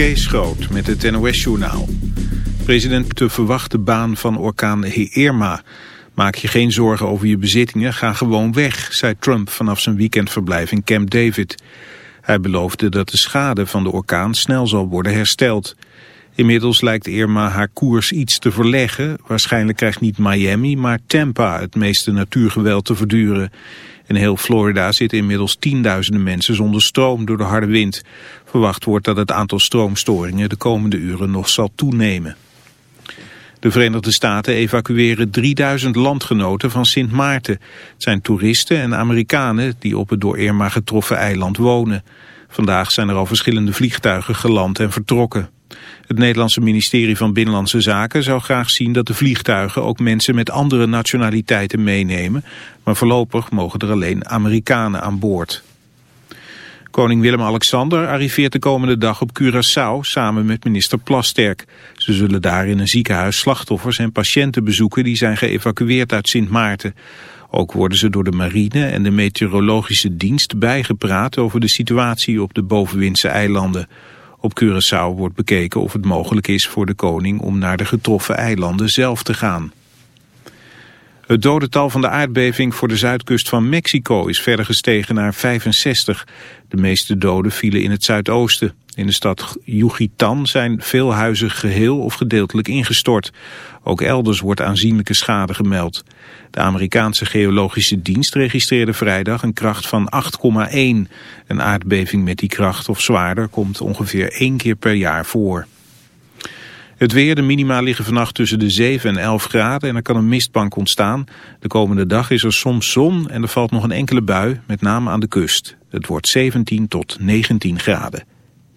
Kees Groot met het NOS-journaal. President de verwachte baan van orkaan Irma. Maak je geen zorgen over je bezittingen, ga gewoon weg, zei Trump vanaf zijn weekendverblijf in Camp David. Hij beloofde dat de schade van de orkaan snel zal worden hersteld. Inmiddels lijkt Irma haar koers iets te verleggen. Waarschijnlijk krijgt niet Miami, maar Tampa het meeste natuurgeweld te verduren. In heel Florida zitten inmiddels tienduizenden mensen zonder stroom door de harde wind. Verwacht wordt dat het aantal stroomstoringen de komende uren nog zal toenemen. De Verenigde Staten evacueren 3000 landgenoten van Sint Maarten. Het zijn toeristen en Amerikanen die op het door Irma getroffen eiland wonen. Vandaag zijn er al verschillende vliegtuigen geland en vertrokken. Het Nederlandse ministerie van Binnenlandse Zaken zou graag zien dat de vliegtuigen ook mensen met andere nationaliteiten meenemen, maar voorlopig mogen er alleen Amerikanen aan boord. Koning Willem-Alexander arriveert de komende dag op Curaçao samen met minister Plasterk. Ze zullen daar in een ziekenhuis slachtoffers en patiënten bezoeken die zijn geëvacueerd uit Sint Maarten. Ook worden ze door de marine en de meteorologische dienst bijgepraat over de situatie op de bovenwindse eilanden. Op Curaçao wordt bekeken of het mogelijk is voor de koning om naar de getroffen eilanden zelf te gaan. Het dodental van de aardbeving voor de zuidkust van Mexico is verder gestegen naar 65. De meeste doden vielen in het zuidoosten. In de stad Yucatan zijn veel huizen geheel of gedeeltelijk ingestort. Ook elders wordt aanzienlijke schade gemeld. De Amerikaanse geologische dienst registreerde vrijdag een kracht van 8,1. Een aardbeving met die kracht of zwaarder komt ongeveer één keer per jaar voor. Het weer, de minima liggen vannacht tussen de 7 en 11 graden en er kan een mistbank ontstaan. De komende dag is er soms zon en er valt nog een enkele bui, met name aan de kust. Het wordt 17 tot 19 graden.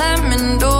slamming doors,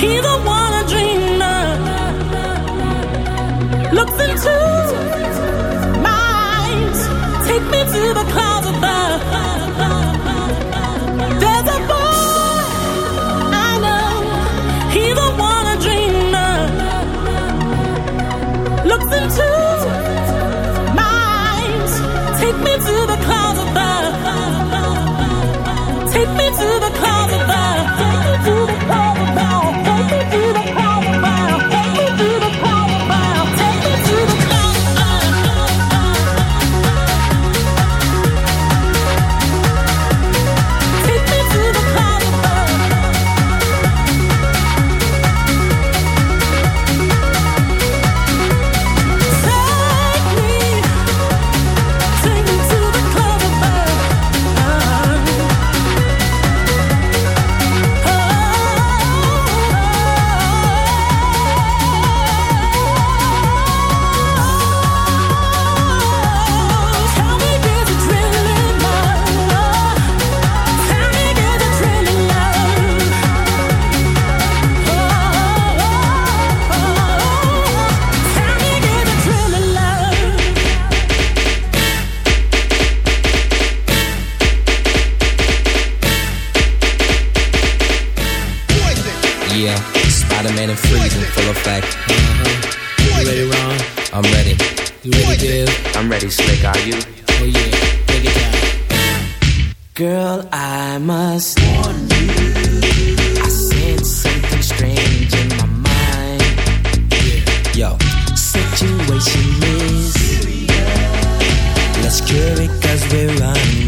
He's the one I dream of. Looks into my eyes, take me to the clouds. where I'm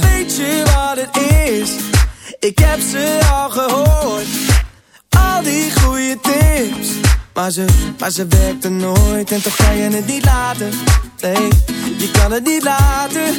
Weet je wat het is? Ik heb ze al gehoord. Al die goede tips. Maar ze, maar ze werkte nooit en toch kan je het niet laten. Nee, je kan het niet laten.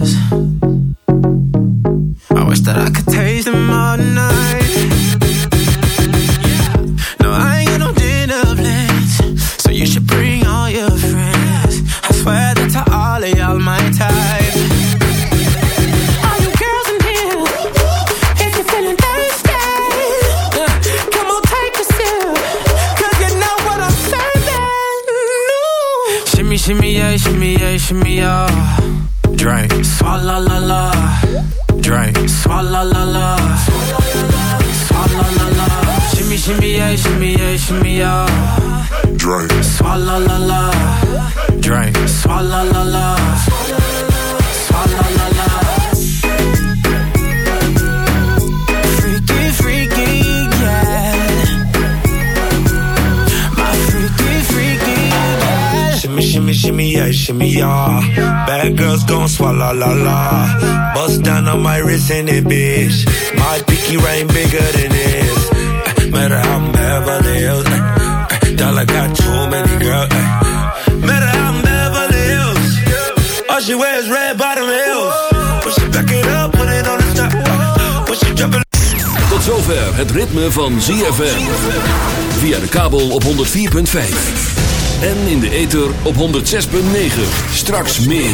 It, bitch. My pinky ring bigger than this. Eh, Matter how I'm Beverly Hills. eh, Dollar got too many girls. Matter how I'm Beverly Hills. All she wears red bottom heels. When she back it up, put it on the top. When she drop it Tot zover het ritme van ZFM. Via de kabel op 104.5. En in de ether op 106.9. Straks meer.